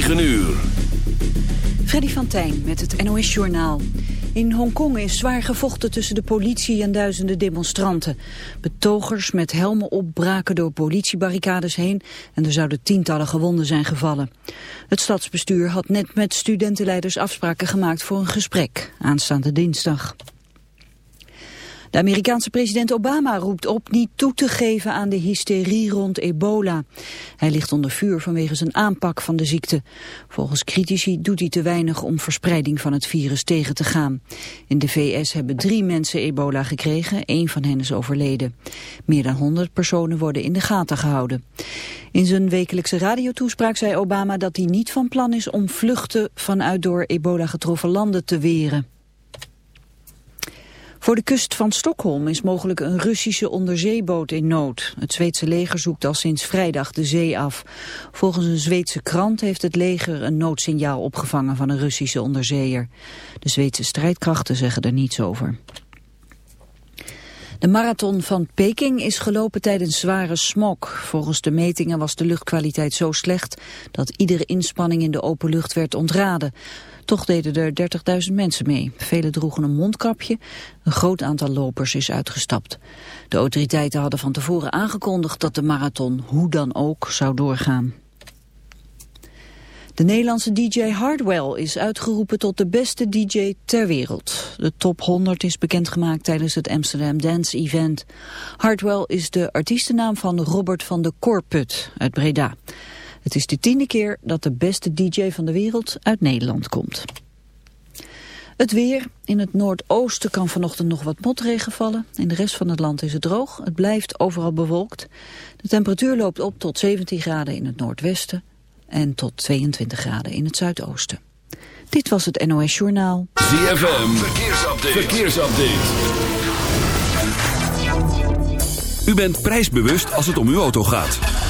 9 uur. Freddy van Tijn met het NOS-journaal. In Hongkong is zwaar gevochten tussen de politie en duizenden demonstranten. Betogers met helmen op braken door politiebarricades heen... en er zouden tientallen gewonden zijn gevallen. Het stadsbestuur had net met studentenleiders afspraken gemaakt voor een gesprek... aanstaande dinsdag. De Amerikaanse president Obama roept op niet toe te geven aan de hysterie rond ebola. Hij ligt onder vuur vanwege zijn aanpak van de ziekte. Volgens critici doet hij te weinig om verspreiding van het virus tegen te gaan. In de VS hebben drie mensen ebola gekregen, één van hen is overleden. Meer dan 100 personen worden in de gaten gehouden. In zijn wekelijkse radiotoespraak zei Obama dat hij niet van plan is om vluchten vanuit door ebola getroffen landen te weren. Voor de kust van Stockholm is mogelijk een Russische onderzeeboot in nood. Het Zweedse leger zoekt al sinds vrijdag de zee af. Volgens een Zweedse krant heeft het leger een noodsignaal opgevangen van een Russische onderzeeër. De Zweedse strijdkrachten zeggen er niets over. De marathon van Peking is gelopen tijdens zware smog. Volgens de metingen was de luchtkwaliteit zo slecht dat iedere inspanning in de open lucht werd ontraden. Toch deden er 30.000 mensen mee. Velen droegen een mondkapje. Een groot aantal lopers is uitgestapt. De autoriteiten hadden van tevoren aangekondigd dat de marathon hoe dan ook zou doorgaan. De Nederlandse DJ Hardwell is uitgeroepen tot de beste DJ ter wereld. De top 100 is bekendgemaakt tijdens het Amsterdam Dance Event. Hardwell is de artiestennaam van Robert van de Korput uit Breda. Het is de tiende keer dat de beste DJ van de wereld uit Nederland komt. Het weer. In het noordoosten kan vanochtend nog wat motregen vallen. In de rest van het land is het droog. Het blijft overal bewolkt. De temperatuur loopt op tot 17 graden in het noordwesten en tot 22 graden in het zuidoosten. Dit was het NOS Journaal. ZFM. Verkeersupdate. Verkeersupdate. U bent prijsbewust als het om uw auto gaat.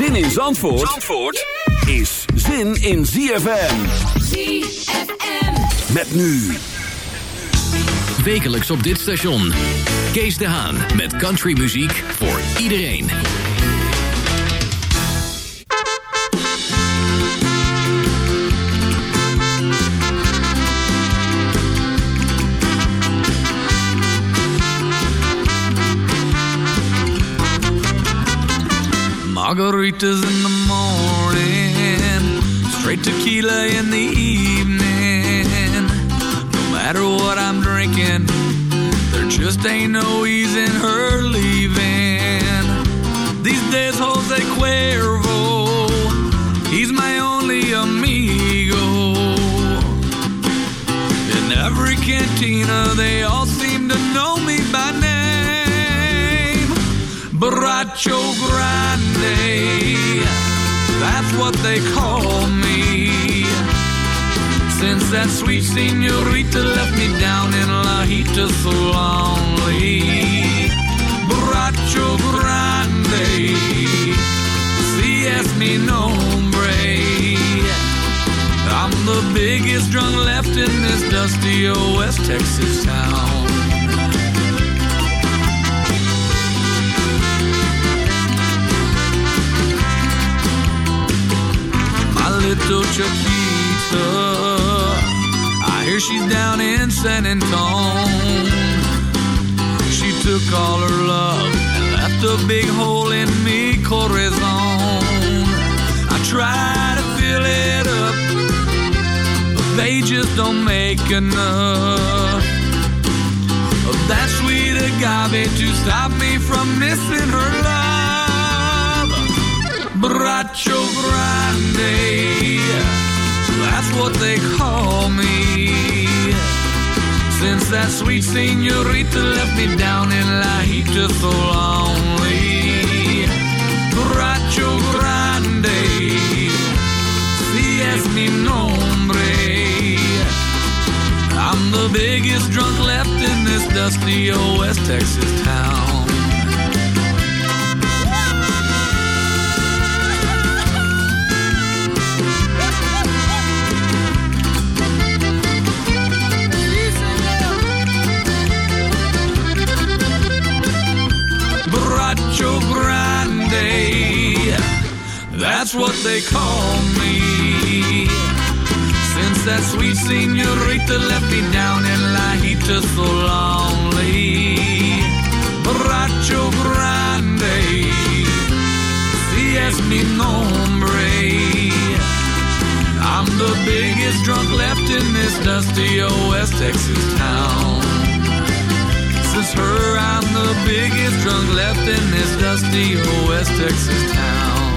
Zin in Zandvoort, Zandvoort is zin in ZFM. ZFM. Met nu Wekelijks op dit station. Kees de Haan met countrymuziek voor iedereen. Margaritas in the morning, straight tequila in the evening. No matter what I'm drinking, there just ain't no easing her leaving. These days, Jose Cuervo, he's my only amigo. In every cantina, they all seem to know me. Borracho Grande, that's what they call me. Since that sweet senorita left me down in La Hita so lonely. Borracho grande, si es mi nombre. I'm the biggest drunk left in this dusty old West Texas town. Chiquita, I hear she's down in San Antone. She took all her love and left a big hole in me corazon. I try to fill it up, but they just don't make enough of that sweet agave to stop me from missing her love. Borracho Grande, that's what they call me. Since that sweet senorita left me down in La Hita so lonely. Borracho Grande, si es mi nombre. I'm the biggest drunk left in this dusty old West Texas town. That's what they call me. Since that sweet senorita left me down in La Hita so lonely. Borracho Grande, si es mi nombre. I'm the biggest drunk left in this dusty old West Texas town. Since her, I'm the biggest drunk left in this dusty old West Texas town.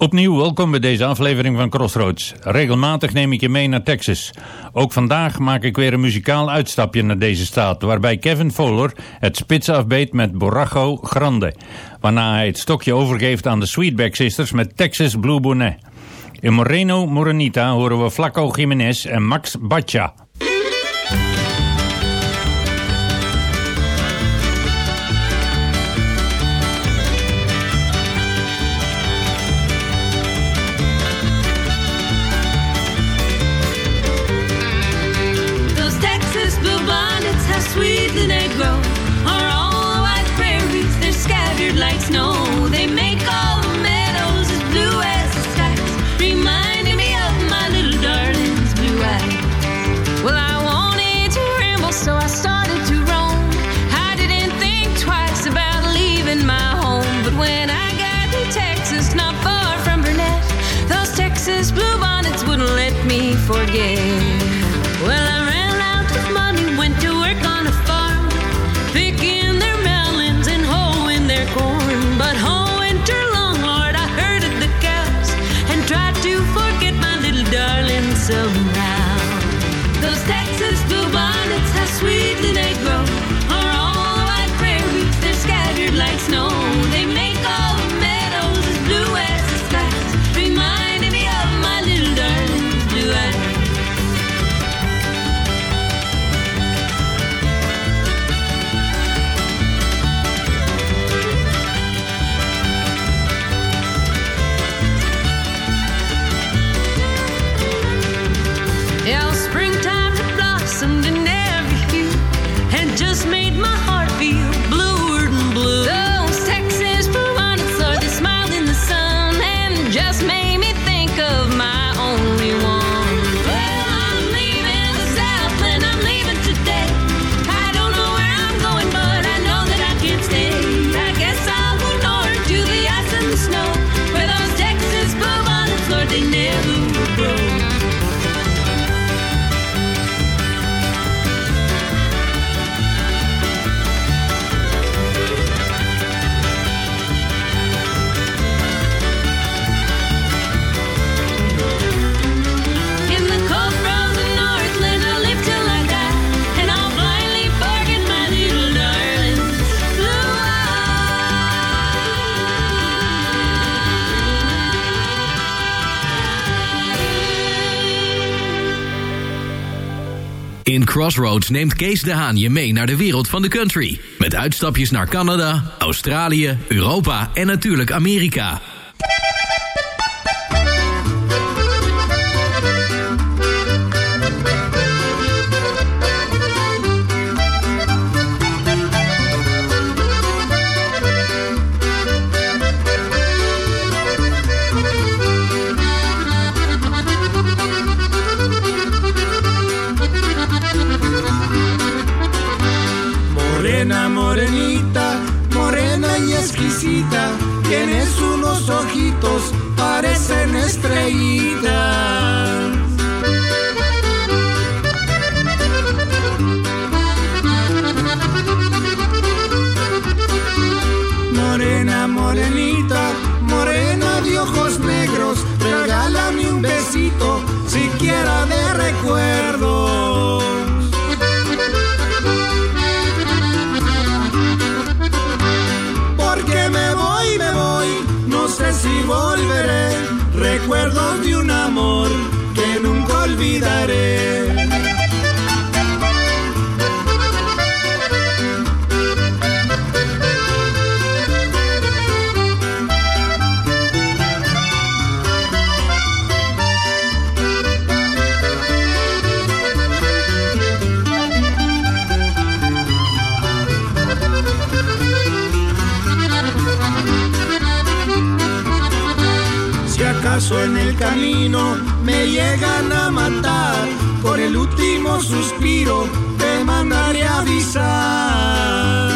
Opnieuw welkom bij deze aflevering van Crossroads. Regelmatig neem ik je mee naar Texas. Ook vandaag maak ik weer een muzikaal uitstapje naar deze staat... waarbij Kevin Fowler het spits afbeet met Borracho Grande... waarna hij het stokje overgeeft aan de Sweetback Sisters met Texas Blue Bonnet. In Moreno Morenita horen we Flaco Jiménez en Max Bacha. Crossroads neemt Kees de Haan je mee naar de wereld van de country. Met uitstapjes naar Canada, Australië, Europa en natuurlijk Amerika. Estrellitas. Morena, morenita, morena de ojos negros, regálame un besito, siquiera de recuerdos. Recuerdos de un amor que nunca olvidaré. Camino me llegan a matar, con el último suspiro te mandaré avisar.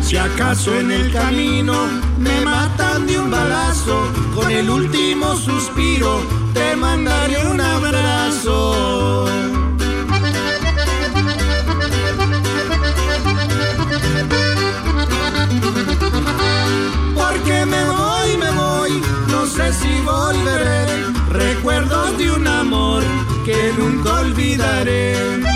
Si acaso en el camino me matan de un balazo, con el último suspiro te mandaré un abrazo. Volveré. Recuerdos de un amor que nunca olvidaré.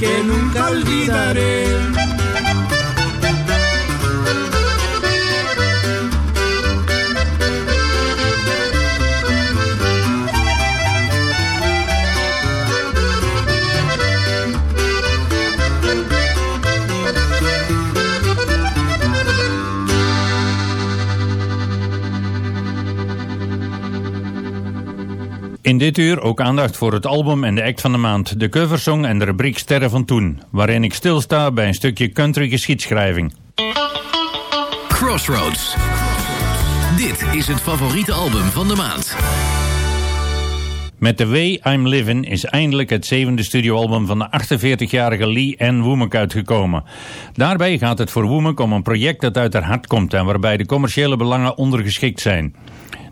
Que nunca olvidaré. Dit uur ook aandacht voor het album en de act van de maand, de coversong en de rubriek Sterren van Toen, waarin ik stilsta bij een stukje country geschiedschrijving. Crossroads. Dit is het favoriete album van de maand. Met The Way I'm Living is eindelijk het zevende studioalbum van de 48-jarige Lee Ann Womack uitgekomen. Daarbij gaat het voor Womack om een project dat uit haar hart komt en waarbij de commerciële belangen ondergeschikt zijn.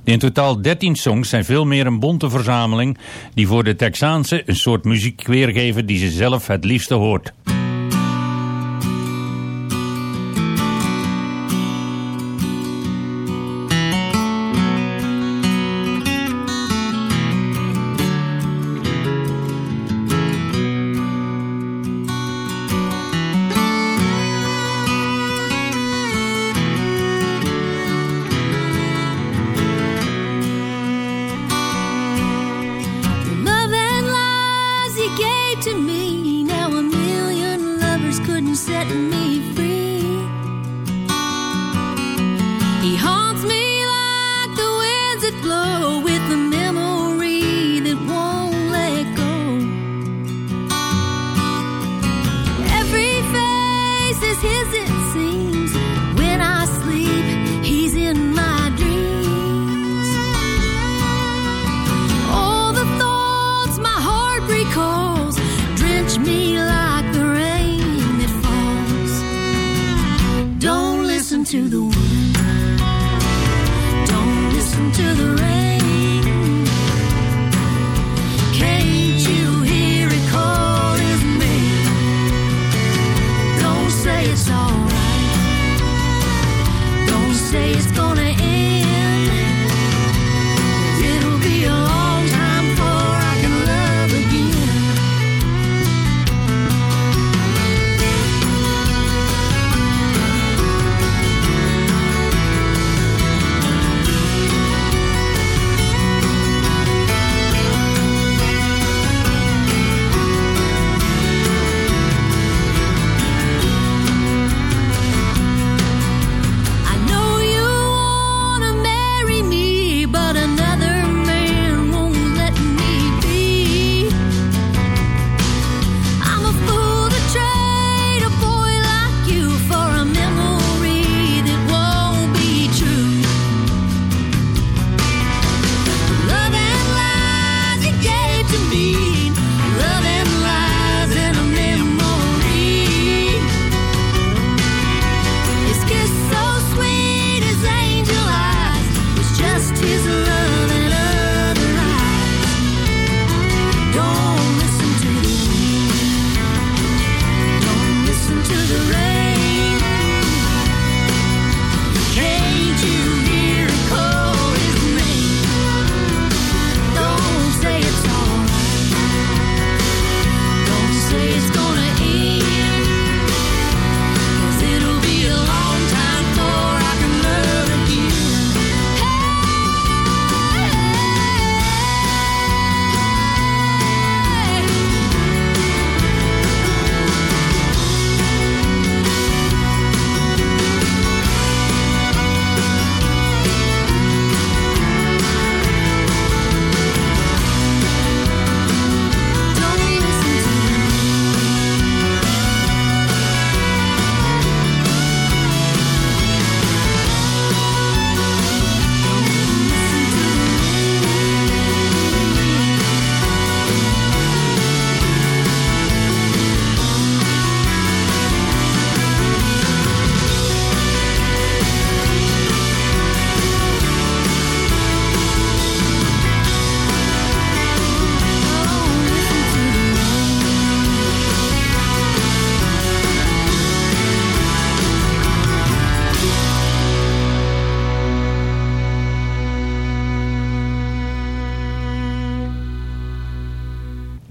De in totaal 13 songs zijn veel meer een bonte verzameling die voor de Texaanse een soort muziek weergeven die ze zelf het liefste hoort.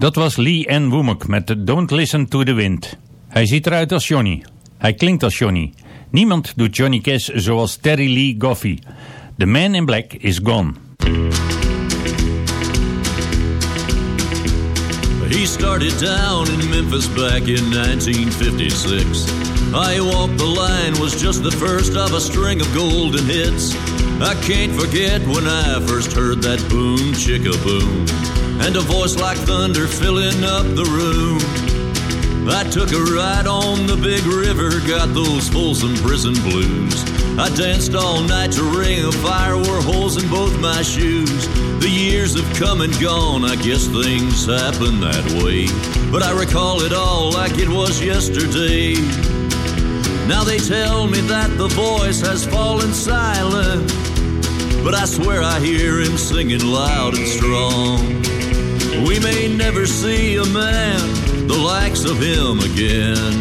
Dat was Lee Ann Womack met Don't Listen to the Wind. Hij ziet eruit als Johnny. Hij klinkt als Johnny. Niemand doet Johnny Cash zoals Terry Lee Goffey. The Man in Black is gone. He started down in Memphis back in 1956. I Walked the Line was just the first of a string of golden hits. I can't forget when I first heard that boom chicka boom, and a voice like thunder filling up the room. I took a ride on the big river, got those Folsom prison blues. I danced all night to ring of fire, wore holes in both my shoes. The years have come and gone, I guess things happen that way. But I recall it all like it was yesterday. Now they tell me that the voice has fallen silent, but I swear I hear him singing loud and strong. We may never see a man the likes of him again.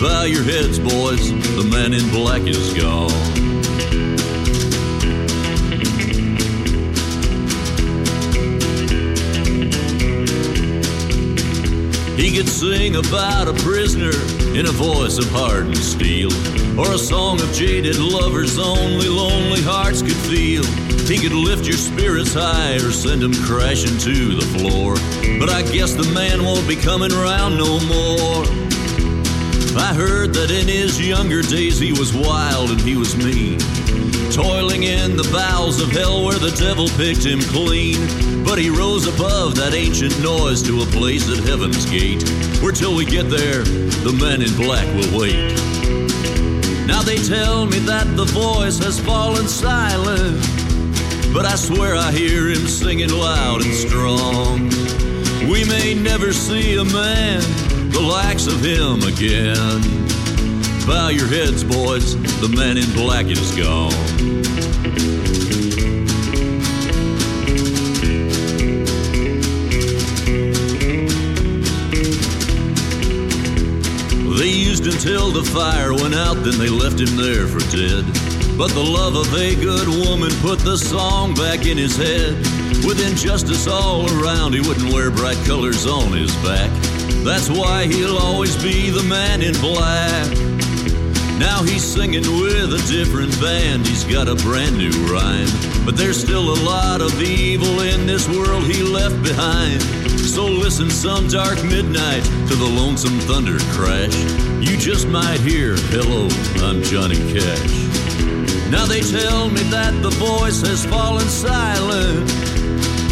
Bow your heads, boys, the man in black is gone. He could sing about a prisoner in a voice of hardened steel, or a song of jaded lovers only lonely hearts could feel. He could lift your spirits high or send them crashing to the floor. But I guess the man won't be coming around no more. I heard that in his younger days he was wild and he was mean, toiling in the bowels of hell where the devil picked him clean. But he rose above that ancient noise to a place at heaven's gate, where till we get there, the man in black will wait. Now they tell me that the voice has fallen silent, but I swear I hear him singing loud and strong. We may never see a man the likes of him again. Bow your heads, boys, the man in black is gone. They used till the fire went out, then they left him there for dead. But the love of a good woman put the song back in his head. With injustice all around, he wouldn't wear bright colors on his back. That's why he'll always be the man in black. Now he's singing with a different band, he's got a brand new rhyme. But there's still a lot of evil in this world he left behind. So listen some dark midnight to the lonesome thunder crash. You just might hear, hello, I'm Johnny Cash. Now they tell me that the voice has fallen silent.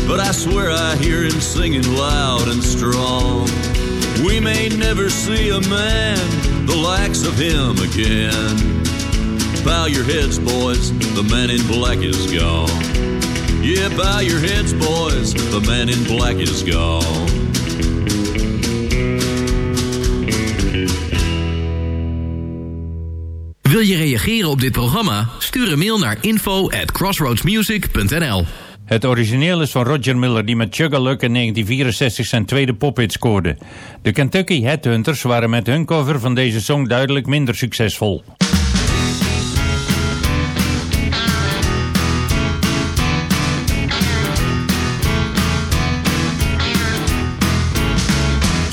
But I swear I hear him singing loud and strong. We may never see a man the likes of him again. Bow your heads, boys, the man in black is gone. Yeah, bow your heads, boys, the man in black is gone. Wil je reageren op dit programma? Stuur een mail naar info at crossroadsmusic.nl Het origineel is van Roger Miller die met Chugga-Luck in 1964 zijn tweede pophit scoorde. De Kentucky Headhunters waren met hun cover van deze song duidelijk minder succesvol.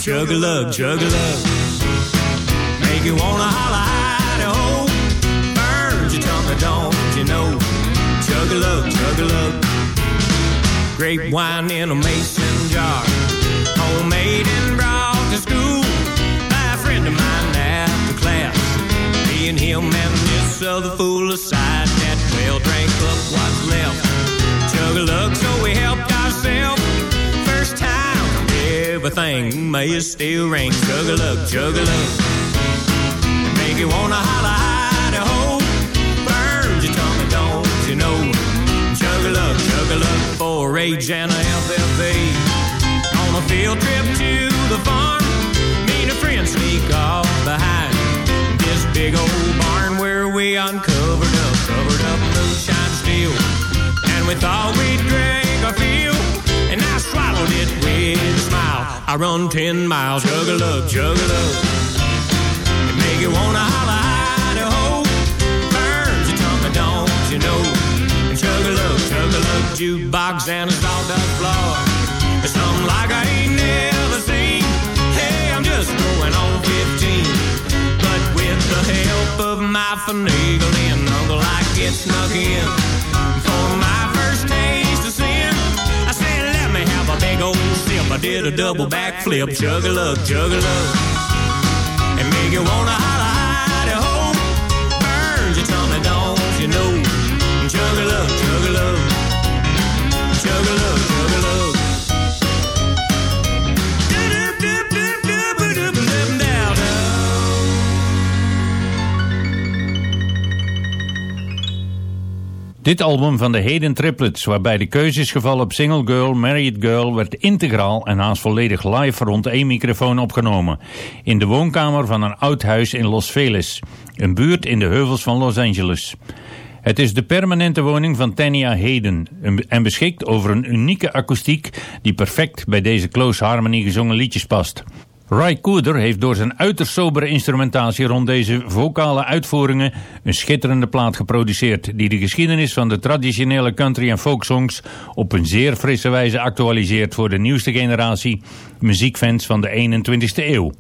A lug. Make you wanna holla, Grape wine in a mason jar. Homemade and brought to school by a friend of mine after class. Me and him and this other fool aside that well drank up what's left. Chug a lug, so we helped ourselves. First time, everything may still ring. Chug a lug, chug a lug. Make you wanna holla, for age and a FFA. On a field trip to the farm, me and a friend sneak off behind this big old barn where we uncovered up, covered up moonshine still. And we thought we'd drink our fill, and I swallowed it with a smile. I run 10 miles, chug a lug, chug a lug. It make you wanna holla, jukebox and a sawdust floor. It's something like I ain't never seen. Hey, I'm just going on 15. But with the help of my finagling, uncle, I get snuck in. For my first taste of sin, I said, let me have a big old sip. I did a double backflip, chug-a-lug, chug-a-lug. And make you wanna Dit album van de Hayden Triplets, waarbij de keuze is gevallen op Single Girl, Married Girl, werd integraal en haast volledig live rond één microfoon opgenomen. In de woonkamer van een oud huis in Los Feliz, een buurt in de heuvels van Los Angeles. Het is de permanente woning van Tanya Hayden en beschikt over een unieke akoestiek die perfect bij deze close harmony gezongen liedjes past. Ry Cooder heeft door zijn uiterst sobere instrumentatie rond deze vocale uitvoeringen een schitterende plaat geproduceerd die de geschiedenis van de traditionele country en folk songs op een zeer frisse wijze actualiseert voor de nieuwste generatie muziekfans van de 21ste eeuw.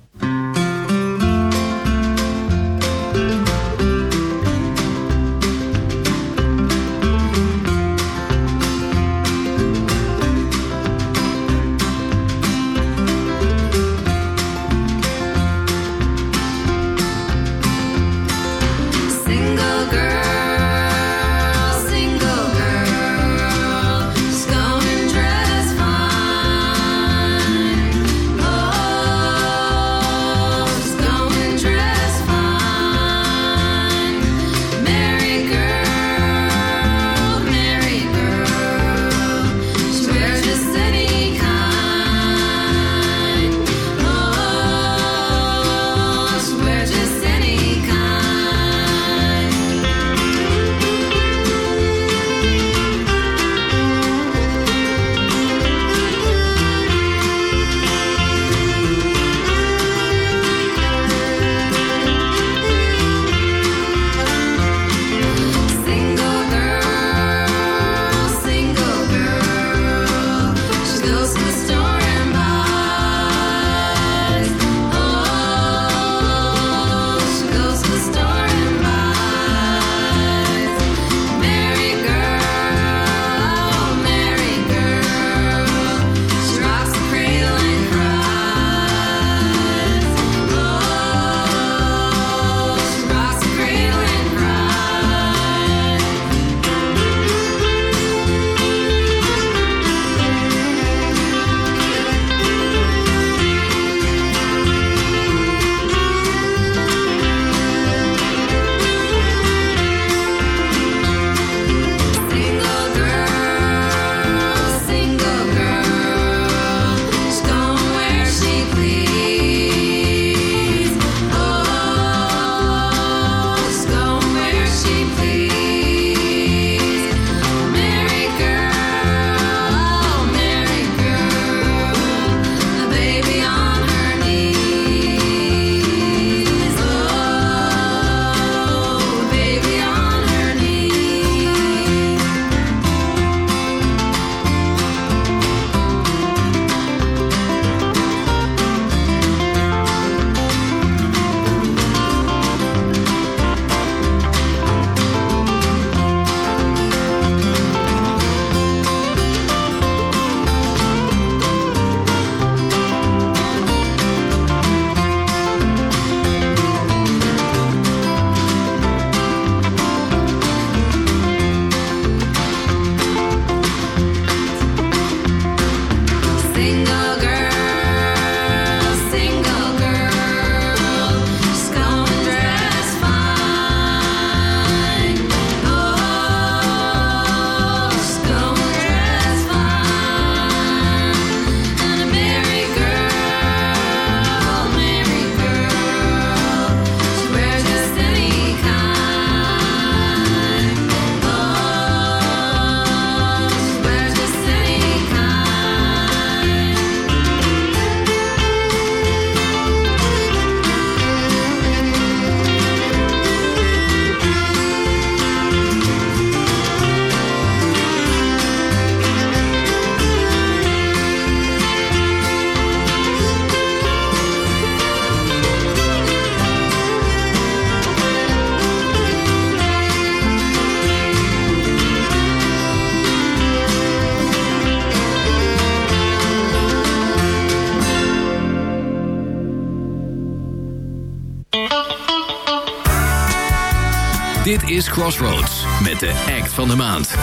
Crossroads met de act van de maand.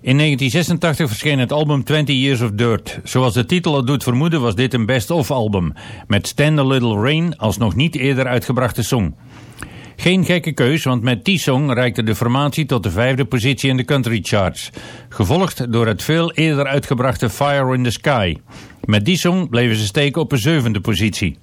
In 1986 verscheen het album 20 Years of Dirt. Zoals de titel het doet vermoeden was dit een best-of album... met Stand a Little Rain als nog niet eerder uitgebrachte song. Geen gekke keus, want met die song reikte de formatie tot de vijfde positie in de country charts. Gevolgd door het veel eerder uitgebrachte Fire in the Sky. Met die song bleven ze steken op een zevende positie.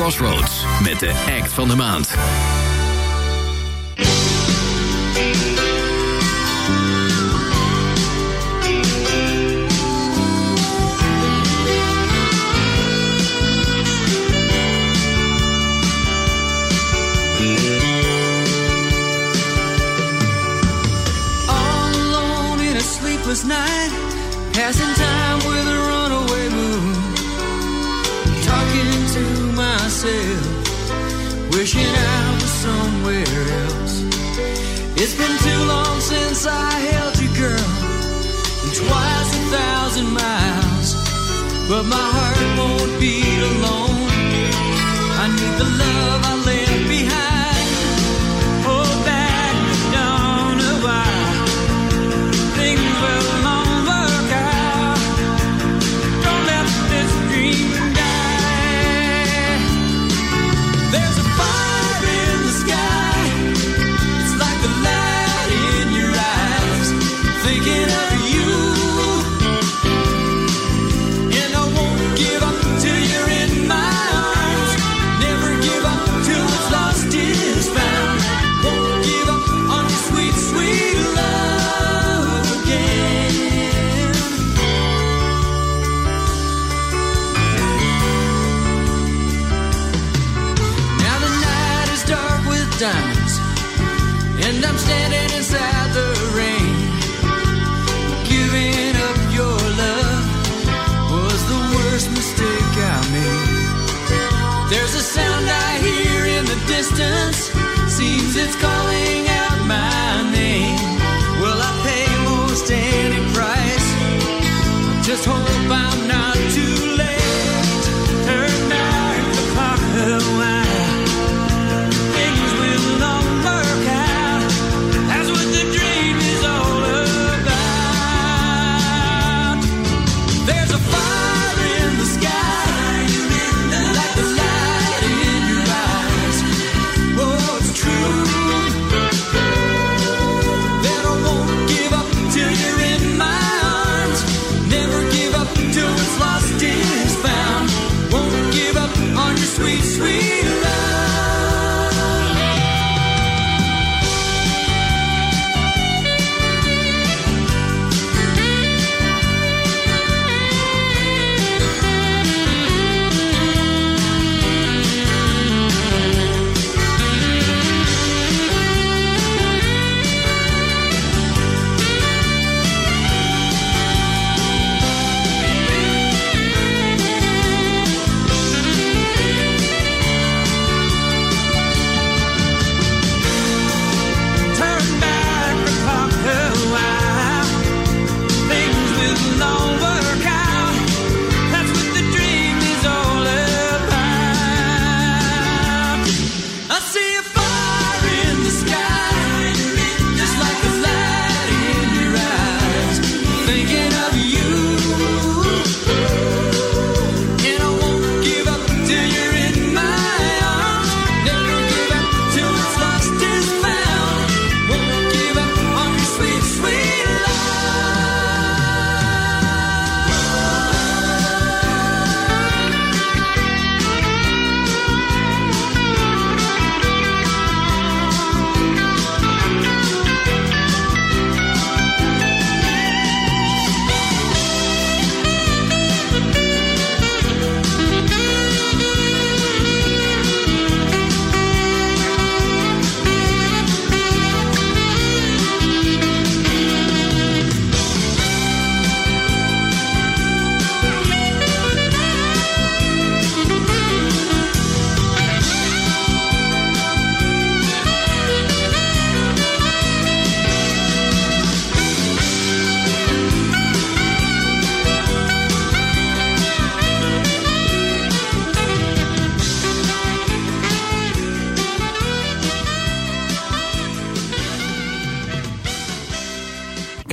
Crossroads met de act van de maand. Alone in a sleepless night, passing time. I held you, girl, and twice a thousand miles. But my heart won't beat alone. I need the love.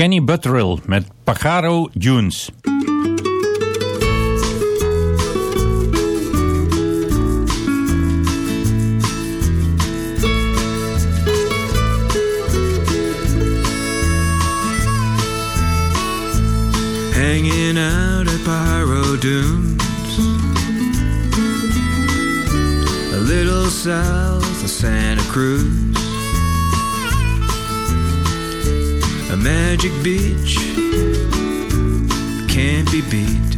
Kenny Butterill met Pajaro Dunes. Hanging out at Pajaro Dunes A little south of Santa Cruz Magic beach can't be beat.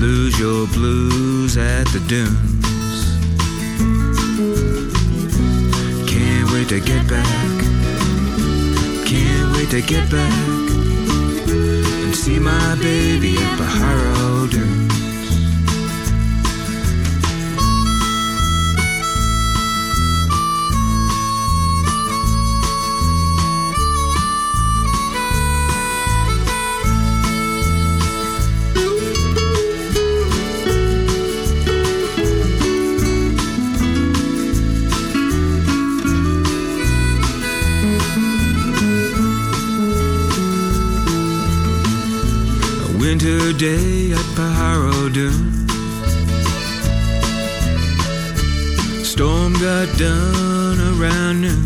Lose your blues at the dunes. Can't wait to get back. Can't wait to get back and see my baby at Pajaro Dunes. Winter day at Pajaro Dune. Storm got done around noon.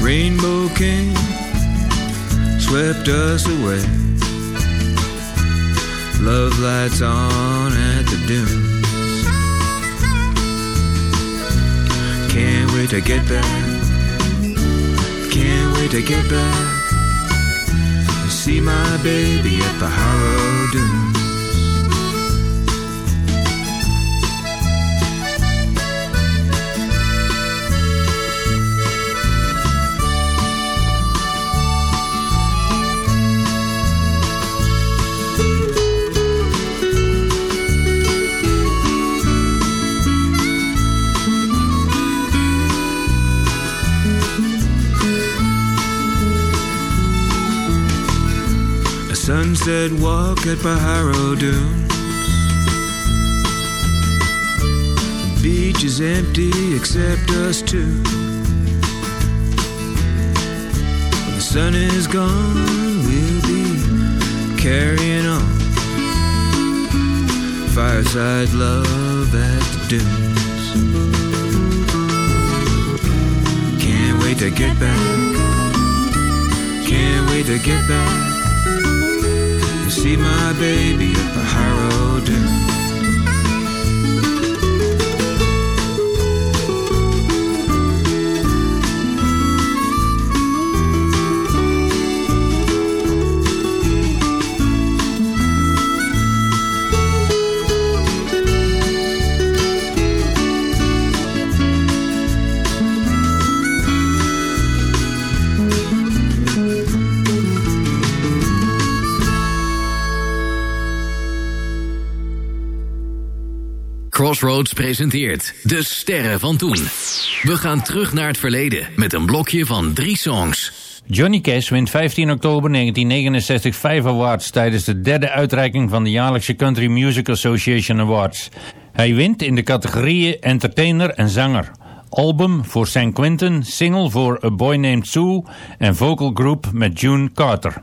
Rainbow came, swept us away. Love lights on at the dunes. Can't wait to get back. Can't wait to get back see my baby at Pajaro Dunes. Sunset walk at Pajaro Dunes. The beach is empty except us two. When the sun is gone, we'll be carrying on. Fireside love at the dunes. Can't wait to get back. Can't wait to get back see my baby at Pajaro Dunes. Crossroads presenteert De Sterren van Toen. We gaan terug naar het verleden met een blokje van drie songs. Johnny Cash wint 15 oktober 1969 vijf awards tijdens de derde uitreiking van de jaarlijkse Country Music Association Awards. Hij wint in de categorieën entertainer en zanger. Album voor San Quentin, single voor A Boy Named Sue en vocal group met June Carter.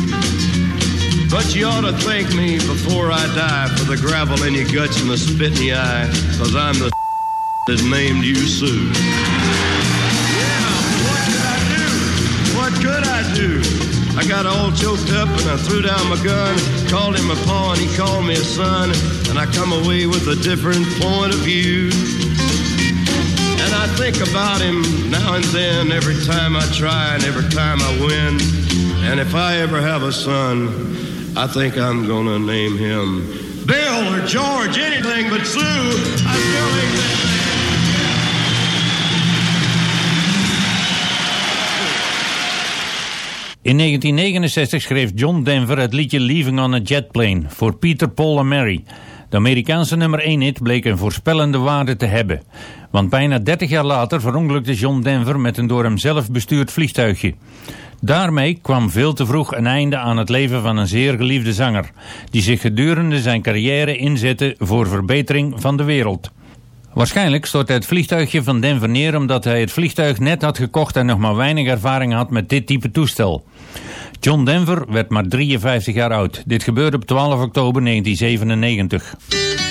But you ought to thank me before I die for the gravel in your guts and the spit in your eye. Cause I'm the that named you Sue. What could I do? What could I do? I got all choked up and I threw down my gun, called him a paw and he called me a son, and I come away with a different point of view. And I think about him now and then, every time I try and every time I win. And if I ever have a son, I think I'm gonna name him Bill or George, anything but Sue. I still think that. In 1969 schreef John Denver het liedje Leaving on a Jet Plane voor Peter, Paul en Mary. De Amerikaanse nummer 1 hit bleek een voorspellende waarde te hebben. Want bijna 30 jaar later verongelukte John Denver met een door hem zelf bestuurd vliegtuigje. Daarmee kwam veel te vroeg een einde aan het leven van een zeer geliefde zanger, die zich gedurende zijn carrière inzette voor verbetering van de wereld. Waarschijnlijk stortte het vliegtuigje van Denver neer omdat hij het vliegtuig net had gekocht en nog maar weinig ervaring had met dit type toestel. John Denver werd maar 53 jaar oud. Dit gebeurde op 12 oktober 1997.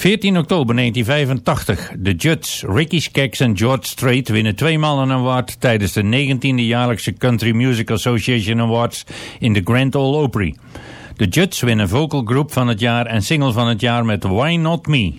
14 oktober 1985. De Judds, Ricky Skaggs en George Strait winnen tweemaal een award tijdens de 19e jaarlijkse Country Music Association Awards in de Grand Ole Opry. De Judds winnen vocal group van het jaar en single van het jaar met Why Not Me.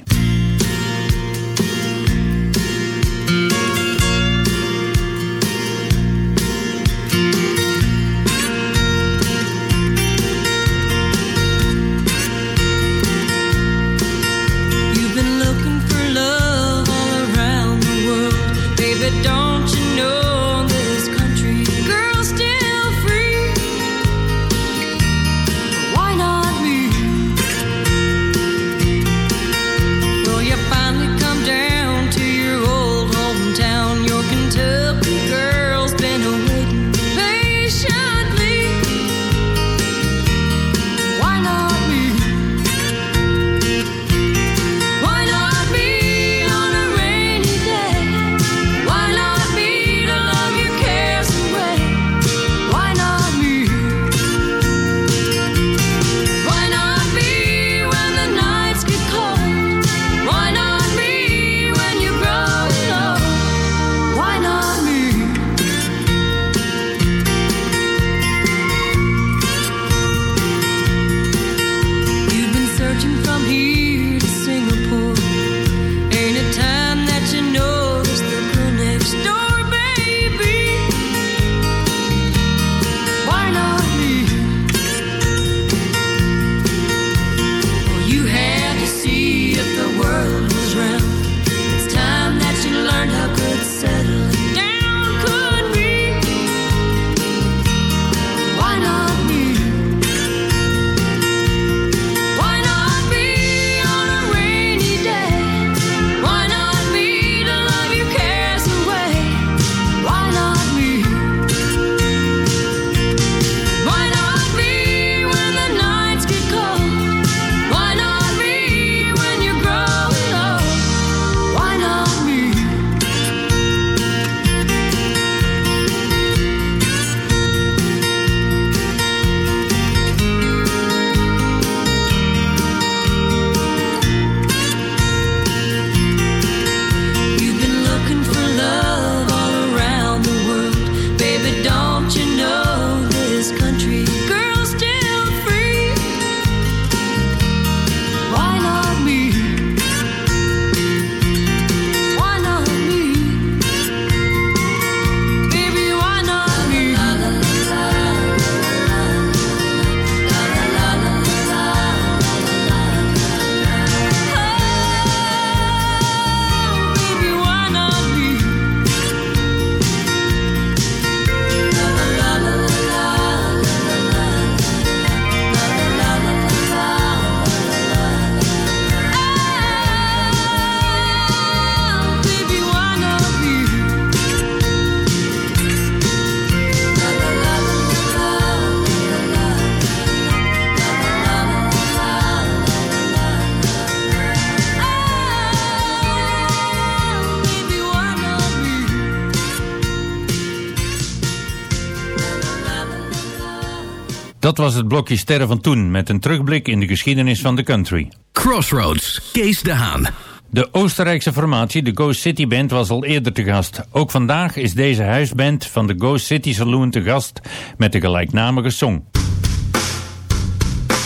Dat was het blokje Sterren van Toen met een terugblik in de geschiedenis van de country. Crossroads, Kees de Haan. De Oostenrijkse formatie, de Ghost City Band, was al eerder te gast. Ook vandaag is deze huisband van de Ghost City Saloon te gast met de gelijknamige song.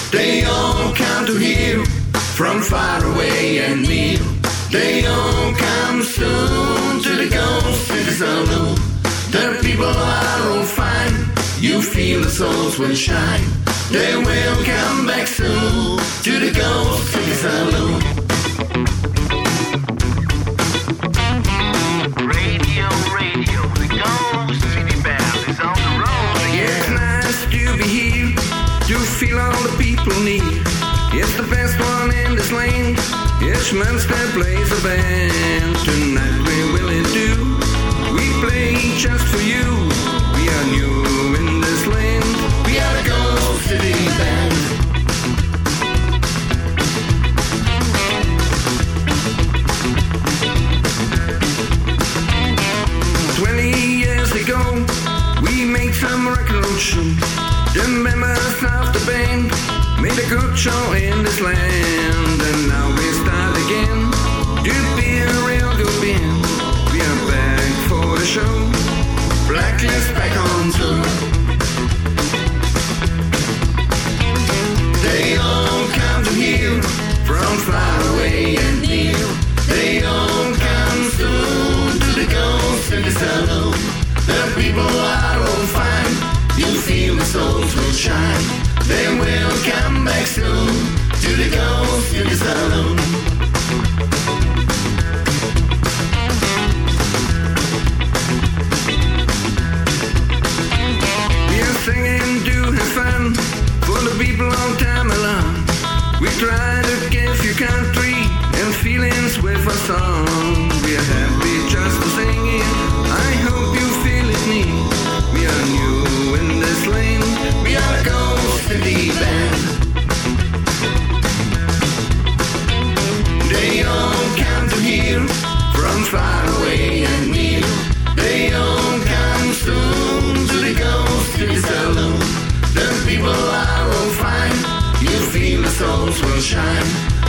They all come to hear from far away and near. They all come soon to the Ghost City Saloon. The people are on fire. You feel the souls will shine. They will come back soon to the Ghost City Saloon. Radio, radio, the Ghost City Band is on the road Yeah, again. nice to be here. You feel all the people need. It's the best one in this lane. Each monster plays a band. Tonight we will do. We play just for you. The members of the band made a good show in this land, shine. They will come back soon to the ghost in the saloon.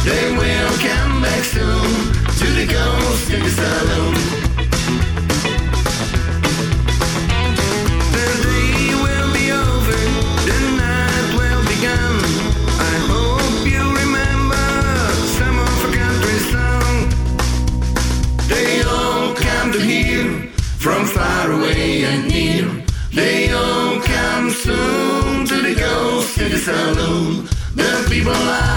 They will come back soon to the Ghost City Saloon. The day will be over. The night will begin. I hope you remember some of country song. They all come to here from far away and near. They all come soon to the Ghost City Saloon. The people are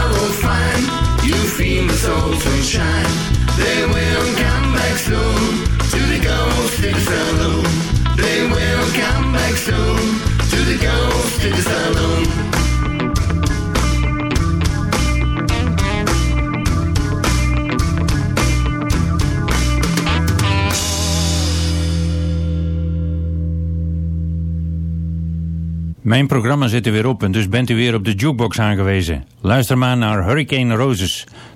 souls will shine. They will come back soon to the Ghost City Saloon. They will come back soon to the Ghost City Saloon. Mijn programma zit er weer op en dus bent u weer op de jukebox aangewezen. Luister maar naar Hurricane Roses.